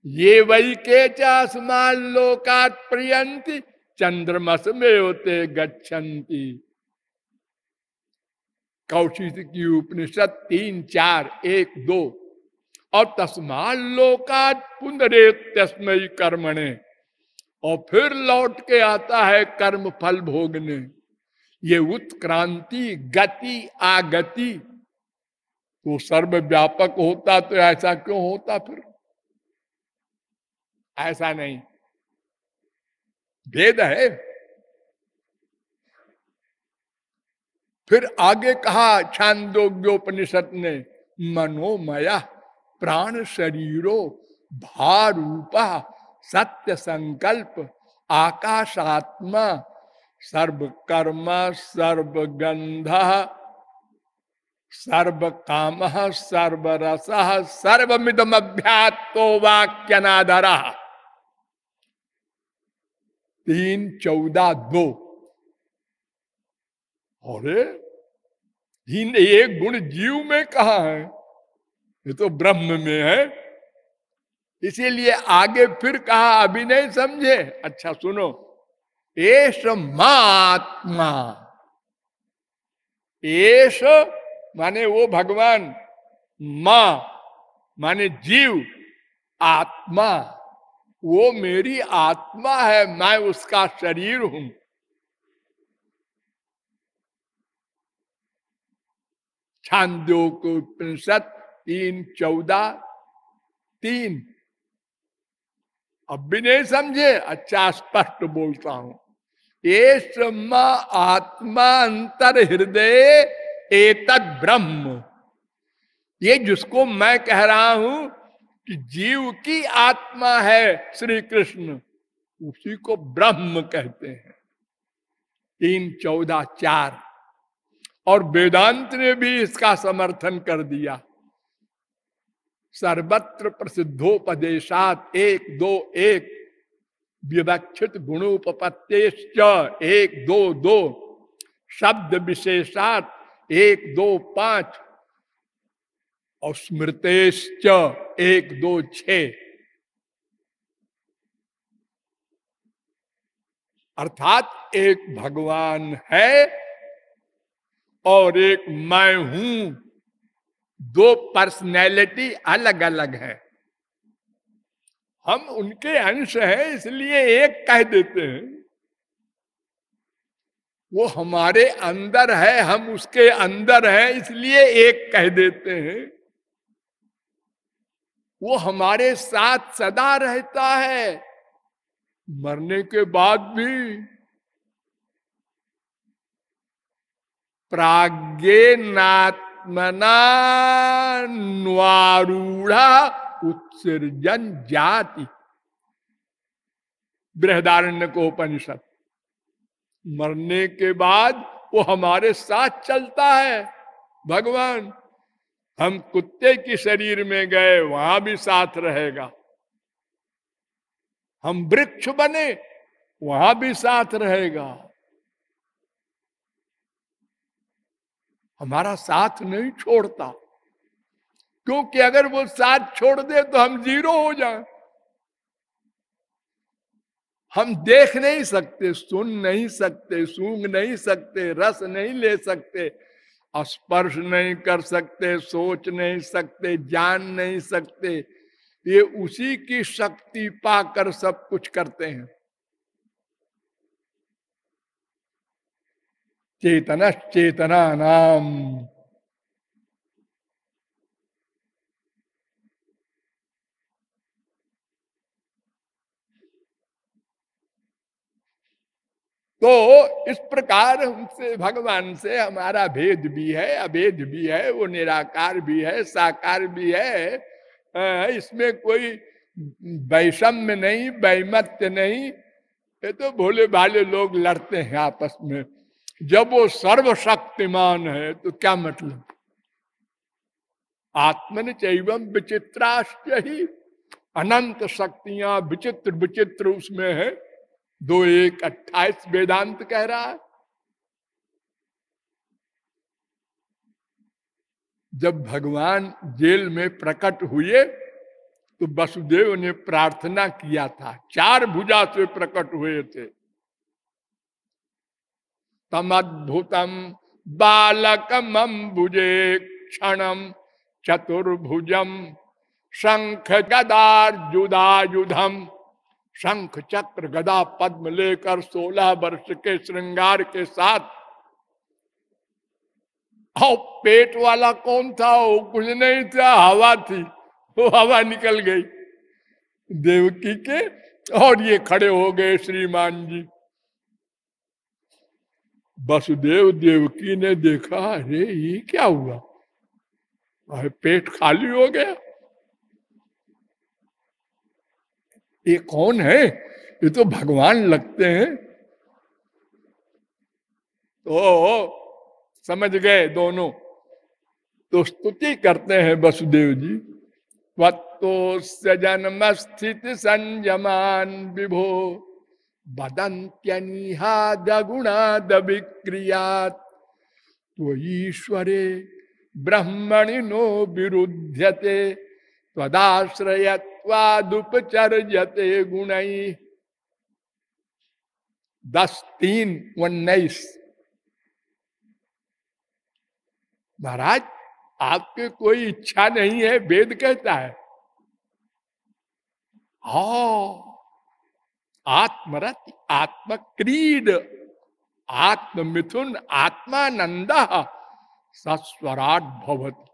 ये वही के चासमान लोकात प्रियंती, चंद्रमस में होते गच्छन्ति कौशिक की उपनिषद तीन, चार, एक, दो। और तस्मान लोकात पुनरे तस्मय कर्मणे। और फिर लौट के आता है कर्म फल भोगने। ये उत्क्रांति, गति, आगति तो सर्वव्यापक होता तो ऐसा क्यों होता फिर? ऐसा नहीं। भेद है। फिर आगे कहा छांदोग्योपनिषद ने, मनोमया प्राण शरीरो भारूपा सत्य संकल्प आकाशात्मा सर्व कर्म सर्व काम सर्व रस सर्वमिदम अभ्यात्तो वाक्यनादरा। तीन चौदह दो। अरे ये गुण जीव में कहा है? ये तो ब्रह्म में है। इसीलिए आगे फिर कहा अभी नहीं समझे। अच्छा सुनो। एश महात्मा एश माने वो भगवान, माँ, माने जीव, आत्मा। वो मेरी आत्मा है, मैं उसका शरीर हूँ। छांदो को उपनिषद तीन, चौदह, तीन। अब भी नहीं समझे? अच्छा स्पष्ट बोलता हूँ। ये आत्मा अंतर हृदय एतद ब्रह्म। ये जिसको मैं कह रहा हूँ कि जीव की आत्मा है श्री कृष्ण उसी को ब्रह्म कहते हैं। तीन चौदह चार। और वेदांत ने भी इसका समर्थन कर दिया। सर्वत्र प्रसिद्धोपदेशात एक दो एक, विवक्षित गुणोपत्तेश्च एक दो दो, शब्द विशेषात एक, दो, पाँच। और स्मृतेश्च एक, दो छ अर्थात एक भगवान है और एक मैं हूँ। दो पर्सनैलिटी अलग अलग है। हम उनके अंश हैं, इसलिए एक कह देते हैं। वो हमारे अंदर है, हम उसके अंदर हैं, इसलिए एक कह देते हैं। वो हमारे साथ सदा रहता है, मरने के बाद भी। प्राग्ञात्मना न्वारूढ़ा उत्सर्जन जाति। बृहदारण्य को उपनिषद। मरने के बाद वो हमारे साथ चलता है। भगवान, हम कुत्ते के शरीर में गए, वहाँ भी साथ रहेगा। हम वृक्ष बने, वहाँ भी साथ रहेगा। हमारा साथ नहीं छोड़ता, क्योंकि अगर वो साथ छोड़ दे तो हम ज़ीरो हो जाए। हम देख नहीं सकते, सुन नहीं सकते, सूंघ नहीं सकते, रस नहीं ले सकते स्पर्श नहीं कर सकते, सोच नहीं सकते, जान नहीं सकते। ये उसी की शक्ति पाकर सब कुछ करते हैं। चेतन चेतना नाम। तो इस प्रकार हमसे, भगवान से हमारा भेद भी है, अभेद भी है, वो निराकार भी है, साकार भी है। इसमें कोई वैषम्य नहीं, वैमत्य नहीं। ये तो भोले भाले लोग लड़ते हैं आपस में। जब वो सर्वशक्तिमान है तो क्या मतलब? आत्मन चैवम विचित्राश्च ही। अनंत शक्तियाँ विचित्र विचित्र उसमें है। दो एक अट्ठाईस वेदांत कह रहा है। जब भगवान जेल में प्रकट हुए तो वसुदेव ने प्रार्थना किया था। चार भुजा से प्रकट हुए थे। तमद्भुतम बालकम भुजे क्षणम चतुर्भुजम शंख गदार जुदायुधम शंख चक्र गदा पद्म लेकर सोलह वर्ष के श्रृंगार के साथ। और पेट वाला कौन था? वो कुछ नहीं था, हवा थी, वो हवा निकल गई। देवकी के, और ये खड़े हो गए श्रीमान जी। वसुदेव देवकी ने देखा, अरे, ये क्या हुआ? पेट खाली हो गया। ये कौन है? ये तो भगवान लगते हैं। तो समझ गए दोनों। तो स्तुति करते हैं वसुदेव जी। वत्तोस्य जन्म स्थित संयमान विभो। बदंत्यनिहाद गुणाद तो ईश्वरे ब्रह्मणि नो विरुध्यते। तदाश्रयत्वादुपचर्यते गुण दस तीन उन्नीस। महाराज, आपके कोई इच्छा नहीं है, वेद कहता है। हा, आत्मरत, आत्मक्रीड, आत्ममिथुन, आत्मानंद सस्वराट भवती।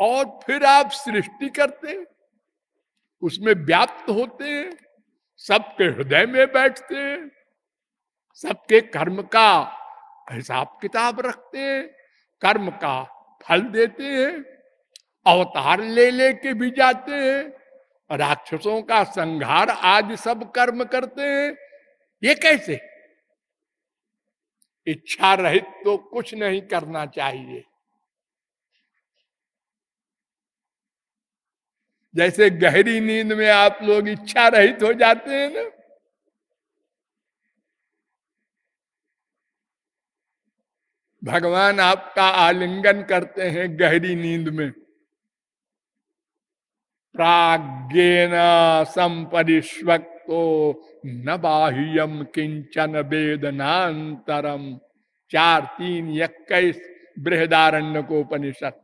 और फिर आप सृष्टि करते उसमें व्याप्त होते हैं, सबके हृदय में बैठते हैं, सबके कर्म का हिसाब किताब रखते हैं, कर्म का फल देते हैं, अवतार ले लेके भी जाते हैं, राक्षसों का संहार आज सब कर्म करते हैं। ये कैसे? इच्छा रहित तो कुछ नहीं करना चाहिए। जैसे गहरी नींद में आप लोग इच्छा रहित हो जाते हैं ना। भगवान आपका आलिंगन करते हैं गहरी नींद में। प्राज्ञेन संपरिष्वक्तो न बाह्यम किंचन वेदनातरम चार, तीन, इक्कीस बृहदारण्य को उपनिषद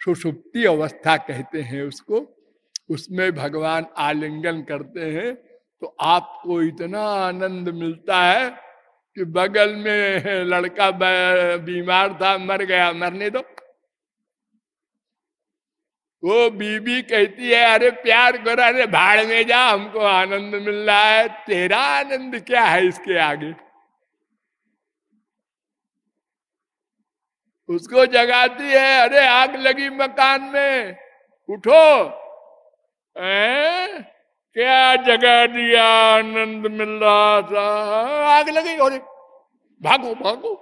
सुषुप्ति अवस्था कहते हैं उसको, उसमें भगवान आलिंगन करते हैं तो आपको इतना आनंद मिलता है कि बगल में लड़का बीमार था, मर गया, मरने दो। वो बीबी कहती है, अरे प्यार करो, अरे भाड़ में जा, हमको आनंद मिल रहा है, तेरा आनंद क्या है इसके आगे? उसको जगाती है, अरे आग लगी मकान में। उठो। ए? क्या जगा दिया आनंद मिल रहा था? आग लगी और भागो भागो।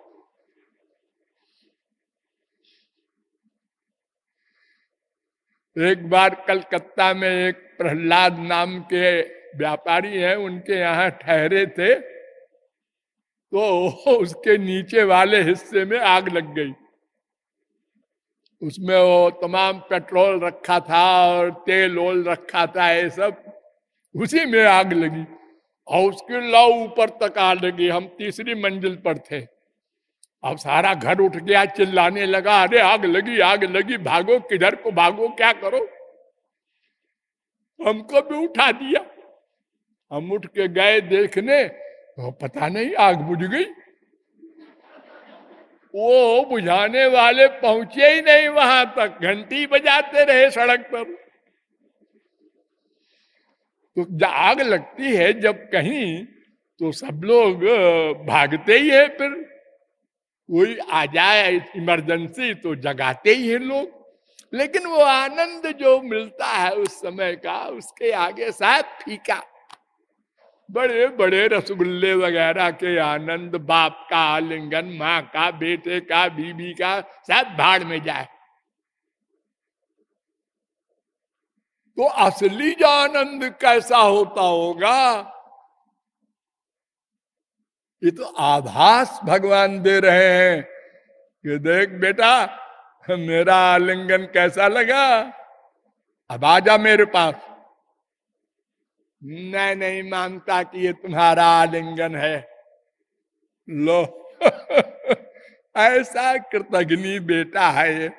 एक बार कलकत्ता में एक प्रहलाद नाम के व्यापारी हैं, उनके यहाँ ठहरे थे तो उसके नीचे वाले हिस्से में आग लग गई। उसमें वो तमाम पेट्रोल रखा था और तेल ओल रखा था, ये सब उसी में आग लगी और उसके लौ ऊपर तक आग लगी। हम तीसरी मंजिल पर थे। अब सारा घर उठ गया, चिल्लाने लगा, अरे, आग लगी आग लगी, भागो, किधर को भागो, क्या करो? हमको भी उठा दिया। हम उठ के गए देखने तो पता नहीं आग बुझ गई। वो बुझाने वाले पहुँचे ही नहीं वहाँ तक। घंटी बजाते रहे सड़क पर। तो आग लगती है जब कहीं तो सब लोग भागते ही है फिर। कोई आ जाए इमरजेंसी तो जगाते ही है लोग। लेकिन वो आनंद जो मिलता है उस समय का, उसके आगे शायद फीका। बड़े बड़े रसगुल्ले वगैरह के आनंद, बाप का आलिंगन, माँ का, बेटे का, बीबी का, सब भाड़ में जाए। तो असली जो आनंद कैसा होता होगा? ये तो आभास भगवान दे रहे हैं। कि देख बेटा, मेरा आलिंगन कैसा लगा? अब आजा मेरे पास। मैं नहीं मानता कि ये तुम्हारा आलिंगन है। लो। (laughs) ऐसा कृतघ्नि बेटा है ये।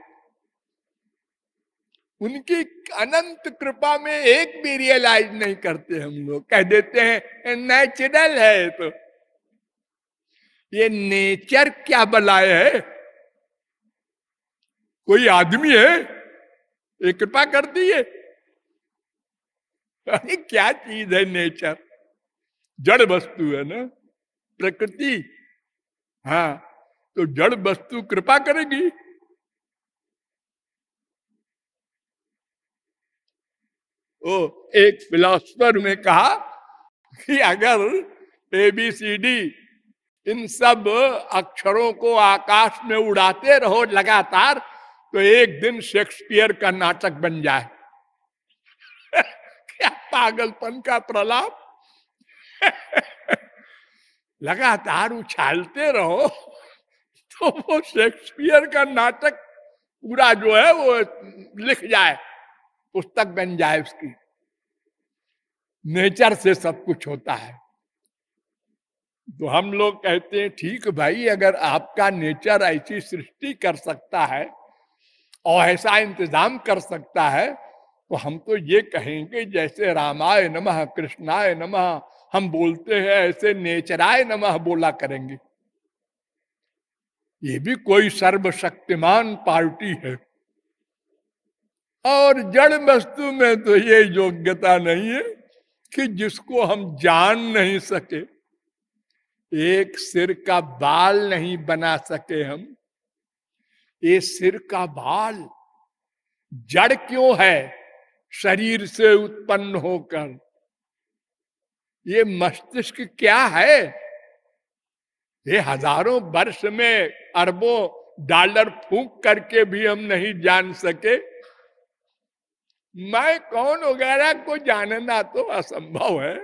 उनकी अनंत कृपा में एक भी रियलाइज़ नहीं करते हम लोग। कह देते हैं नेचुरल है तो। ये नेचर क्या बलाए है? कोई आदमी है? ये कृपा कर दिए (laughs) क्या चीज़ है नेचर जड़ वस्तु है ना? प्रकृति। हाँ तो जड़ वस्तु कृपा करेगी। ओ, एक फिलोसफर में कहा कि अगर ए बी सी डी इन सब अक्षरों को आकाश में उड़ाते रहो लगातार तो एक दिन शेक्सपियर का नाटक बन जाए। (laughs) (laughs) क्या पागलपन का प्रलाप? (laughs) लगातार उछालते रहो तो वो शेक्सपियर का नाटक पूरा जो है वो लिख जाए, पुस्तक बन जाए उसकी। नेचर से सब कुछ होता है। तो हम लोग कहते हैं, ठीक भाई, अगर आपका नेचर ऐसी सृष्टि कर सकता है और ऐसा इंतज़ाम कर सकता है तो हम तो ये कहेंगे, जैसे रामाय नमः, कृष्णाय नमः, हम बोलते हैं ऐसे नेचराय नमः बोला करेंगे। ये भी कोई सर्वशक्तिमान पार्टी है। और जड़ वस्तु में तो ये योग्यता नहीं है कि जिसको हम जान नहीं सके, एक सिर का बाल नहीं बना सके हम। ये सिर का बाल जड़ क्यों है? शरीर से उत्पन्न होकर। ये मस्तिष्क क्या है? ये हज़ारों वर्ष में अरबों डॉलर फूंक करके भी हम नहीं जान सके। मैं कौन वगैरह को जानना तो असंभव है।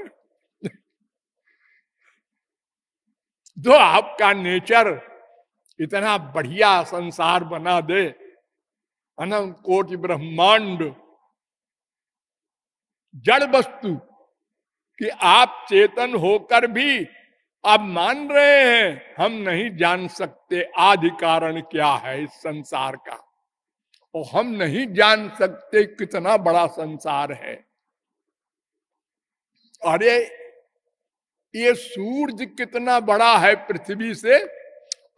जो आपका नेचर इतना बढ़िया संसार बना दे, अनंत कोटि ब्रह्मांड जड़ वस्तु कि आप चेतन होकर भी आप मान रहे हैं, हम नहीं जान सकते आदि कारण क्या है इस संसार का। और हम नहीं जान सकते कितना बड़ा संसार है। अरे, ये सूरज कितना बड़ा है पृथ्वी से,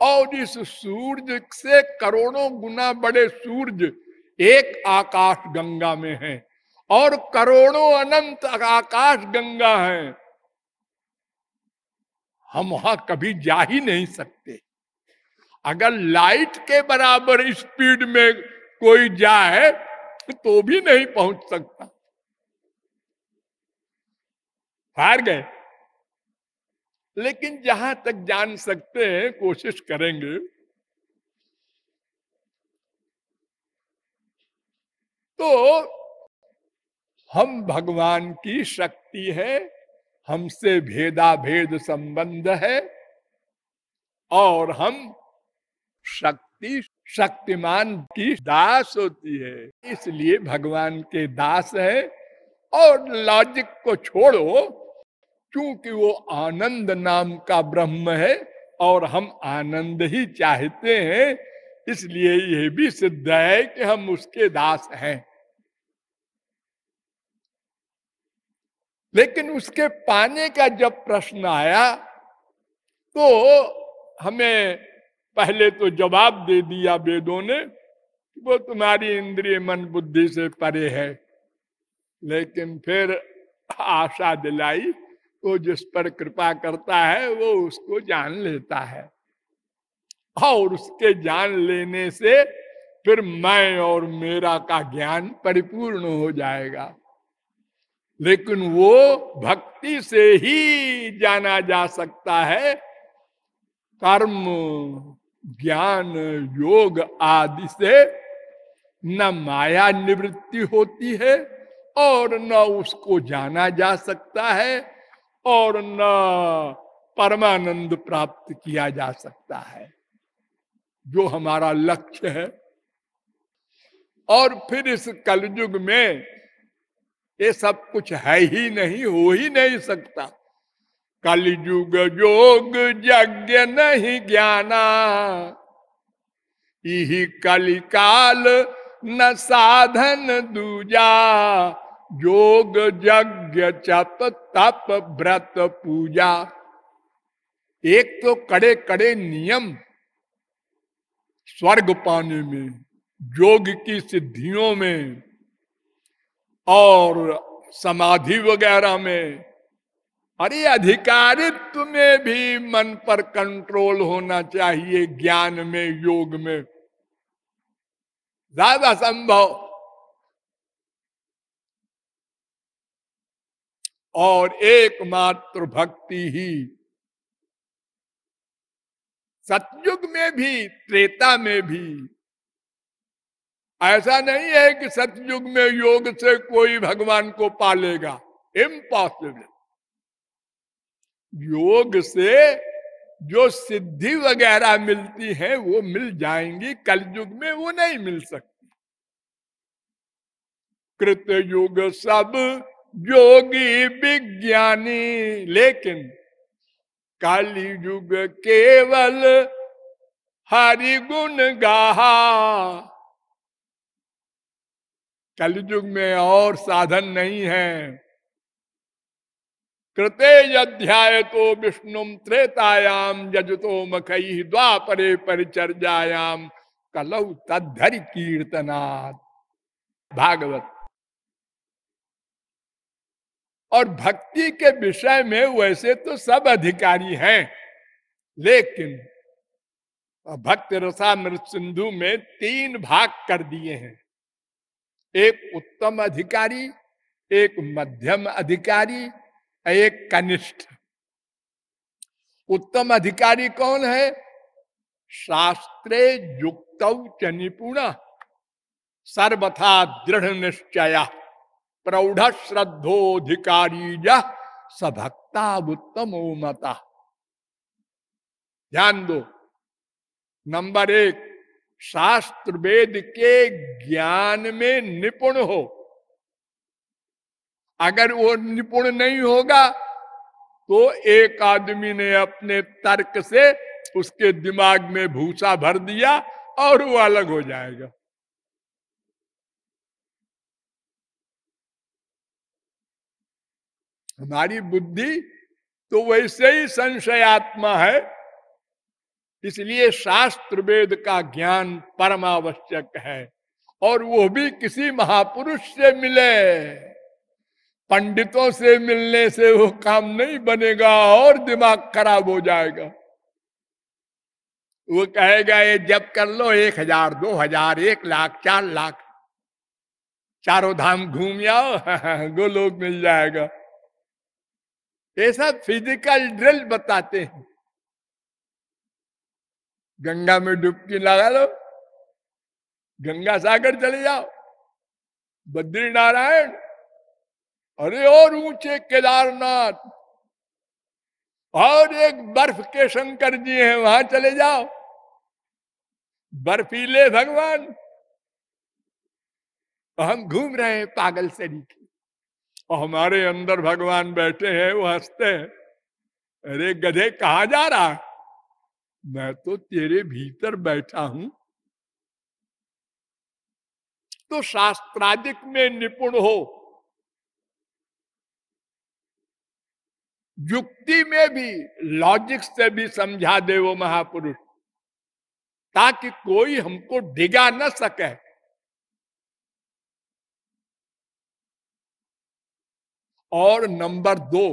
और इस सूरज से करोड़ों गुना बड़े सूरज एक आकाश गंगा में है। और करोड़ों अनंत आकाश गंगा है। हम वहाँ कभी जा ही नहीं सकते। अगर लाइट के बराबर स्पीड में कोई जाए तो भी नहीं पहुँच सकता। हार गए। लेकिन जहाँ तक जान सकते हैं, कोशिश करेंगे। तो हम भगवान की शक्ति है, हमसे भेदा भेद संबंध है, और हम शक्ति, शक्तिमान की दास होती है। इसलिए भगवान के दास है, और लॉजिक को छोड़ो, क्योंकि वो आनंद नाम का ब्रह्म है, और हम आनंद ही चाहते हैं, इसलिए यह भी सिद्ध है कि हम उसके दास हैं। लेकिन उसके पाने का जब प्रश्न आया तो हमें पहले तो जवाब दे दिया वेदों ने वो तुम्हारी इंद्रिय मन बुद्धि से परे है। लेकिन फिर आशा दिलाई, वो जिस पर कृपा करता है, वो उसको जान लेता है। और उसके जान लेने से फिर मैं और मेरा का ज्ञान परिपूर्ण हो जाएगा। लेकिन वो भक्ति से ही जाना जा सकता है। कर्म, ज्ञान, योग आदि से न माया निवृत्ति होती है और न उसको जाना जा सकता है और न परमानंद प्राप्त किया जा सकता है, जो हमारा लक्ष्य है। और फिर इस कलयुग में ये सब कुछ है ही नहीं, हो ही नहीं सकता। कलयुग योग यज्ञ नहीं ज्ञाना। यही कलिकाल न साधन दूजा। योग यज्ञ चप तप व्रत पूजा। एक तो कड़े कड़े नियम। स्वर्ग पाने में योग की सिद्धियों में और समाधि वगैरह में। अरे, अधिकारित्व में भी मन पर कंट्रोल होना चाहिए, ज्ञान में, योग में। ज़्यादा संभव। और एकमात्र भक्ति ही। सतयुग में भी, त्रेता में भी। ऐसा नहीं है कि सतयुग में योग से कोई भगवान को पालेगा। इम्पॉसिबल योग से जो सिद्धि वगैरह मिलती है, वो मिल जाएँगी। कलयुग में वो नहीं मिल सकती। कृत युग सब योगी विज्ञानी। लेकिन काली युग केवल हरि गुण गाहा। कलयुग में और साधन नहीं है। कृते अध्याय तो विष्णु त्रेतायाम जजतो मखई द्वापरे परिचर्यायाम कलौ तद्धरि कीर्तनाथ भागवत। और भक्ति के विषय में वैसे तो सब अधिकारी हैं, लेकिन भक्त रसामृत सिंधु में तीन भाग कर दिए हैं। एक उत्तम अधिकारी, एक मध्यम अधिकारी, एक कनिष्ठ। उत्तम अधिकारी कौन है? शास्त्रे युक्त च निपुण, सर्वथा दृढ़ निश्चय, प्रौढ़ श्रद्धोधिकारी सभक्ता उत्तमो मता। ध्यान दो। नंबर एक शास्त्र वेद के ज्ञान में निपुण हो। अगर वो निपुण नहीं होगा तो एक आदमी ने अपने तर्क से उसके दिमाग में भूसा भर दिया और वो अलग हो जाएगा। हमारी बुद्धि तो वैसे ही संशयात्मा है इसलिए शास्त्र वेद का ज्ञान परम आवश्यक है, और वो भी किसी महापुरुष से मिले। पंडितों से मिलने से वो काम नहीं बनेगा, और दिमाग खराब हो जाएगा। वो कहेगा, ये जब कर लो, एक हज़ार, दो हज़ार, एक लाख, चार लाख, चारों धाम घूम आओ (laughs) गोलोक मिल जाएगा। ये सब फ़िज़िकल ड्रिल बताते हैं। गंगा में डुबकी लगा लो। गंगा सागर चले जाओ। बद्री नारायण अरे और ऊँचे केदारनाथ, और एक बर्फ़ के शंकर जी हैं, वहाँ चले जाओ। बर्फीले भगवान। हम घूम रहे हैं पागल सरीखे और हमारे अंदर भगवान बैठे हैं, वो हँसते हैं। अरे गधे, कहा जा रहा है? मैं तो तेरे भीतर बैठा हूँ। तो शास्त्रादिक में निपुण हो। युक्ति में भी लॉजिक से भी समझा दे वो महापुरुष, ताकि कोई हमको डिगा न सके। और नंबर दो,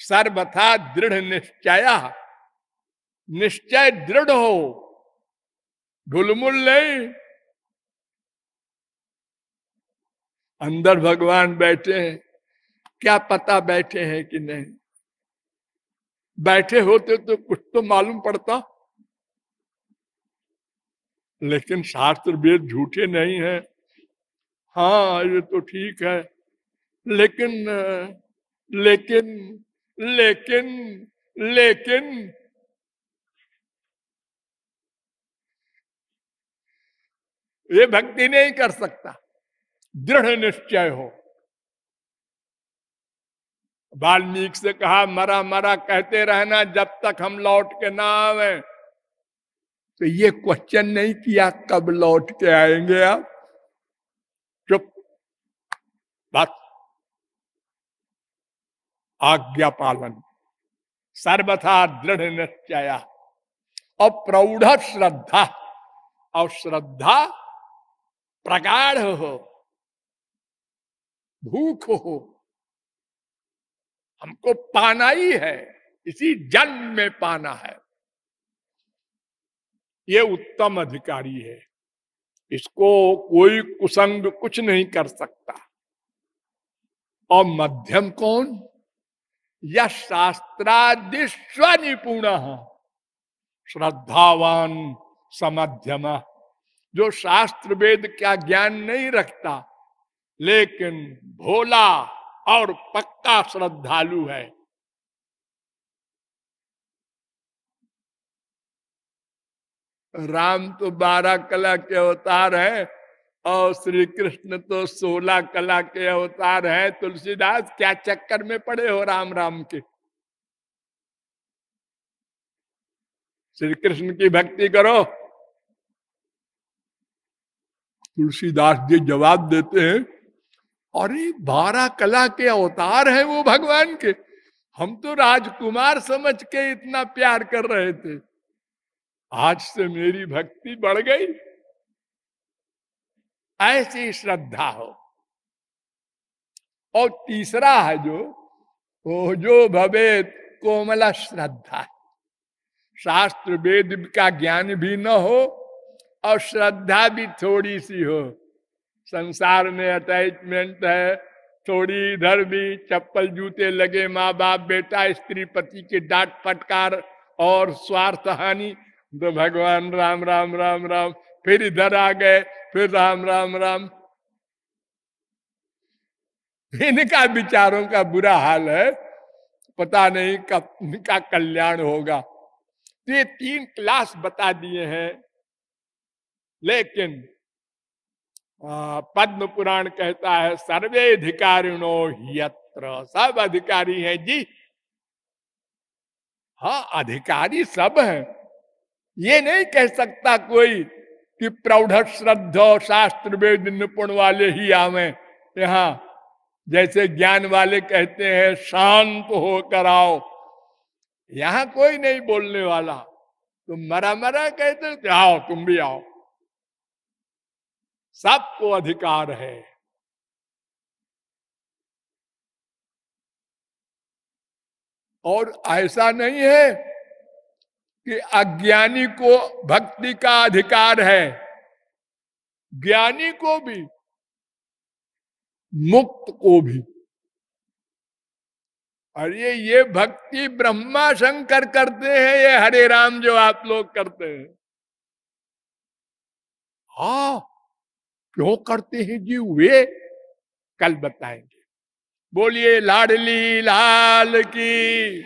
सर्वथा दृढ़ निश्चय। निश्चय दृढ़ हो। ढुलमुल नहीं। अंदर भगवान बैठे हैं। क्या पता बैठे हैं कि नहीं? बैठे होते तो कुछ तो मालूम पड़ता। लेकिन शास्त्र वेद झूठे नहीं है। हाँ ये तो ठीक है। लेकिन लेकिन लेकिन लेकिन ये भक्ति नहीं कर सकता। दृढ़ निश्चय हो। वाल्मीकि से कहा, मरा मरा, कहते रहना, जब तक हम लौट के ना आवे। तो ये क्वेश्चन नहीं किया, कब लौट के आएँगे आप? चुप। बस। आज्ञा पालन। सर्वथा दृढ़ निश्चय। और प्रौढ़ श्रद्धा। और श्रद्धा प्रगाढ़ हो भूख हो। हमको पाना ही है। इसी जन्म में पाना है। ये उत्तम अधिकारी है। इसको कोई कुसंग कुछ नहीं कर सकता। और मध्यम कौन? या शास्त्रादि स्वनिपुण श्रद्धावान समध्यम। जो शास्त्र वेद का ज्ञान नहीं रखता, लेकिन भोला और पक्का श्रद्धालु है। राम तो बारह कला के अवतार है और श्री कृष्ण तो सोलह कला के अवतार है। तुलसीदास, क्या चक्कर में पड़े हो राम राम के? श्री कृष्ण की भक्ति करो। तुलसीदास जी जवाब देते हैं, अरे, बारह कला के अवतार हैं वो भगवान के। हम तो राजकुमार समझ के इतना प्यार कर रहे थे। आज से मेरी भक्ति बढ़ गई। ऐसी श्रद्धा हो। और तीसरा है जो, वो जो भवे कोमला श्रद्धा शास्त्र वेद का ज्ञान भी न हो और श्रद्धा भी थोड़ी सी हो। संसार में अटैचमेंट है, थोड़ी इधर भी चप्पल जूते लगे माँ बाप बेटा, स्त्री, पति के डांट फटकार और स्वार्थ हानि तो भगवान राम राम राम राम, फिर इधर आ गए, फिर राम राम राम। इनका विचारों का बुरा हाल है, पता नहीं कब का कल्याण होगा। तो ये तीन क्लास बता दिए हैं। लेकिन पद्म पुराण कहता है सर्वे अधिकारिणो यत्र सब अधिकारी हैं जी। हाँ अधिकारी सब हैं। ये नहीं कह सकता कोई कि प्रौढ़ श्रद्धा शास्त्र वेद निपुण वाले ही आवे। यहाँ जैसे ज्ञान वाले कहते हैं, शांत हो कर आओ। यहाँ कोई नहीं बोलने वाला। तुम मरा मरा कहते आओ, तुम भी आओ। सबको अधिकार है। और ऐसा नहीं है कि अज्ञानी को भक्ति का अधिकार है। ज्ञानी को भी, मुक्त को भी। अरे ये भक्ति ब्रह्मा शंकर करते हैं, ये हरे राम जो आप लोग करते हैं। हा। क्यों करते हैं जी वे? कल बताएँगे। बोलिए लाडली लाल की।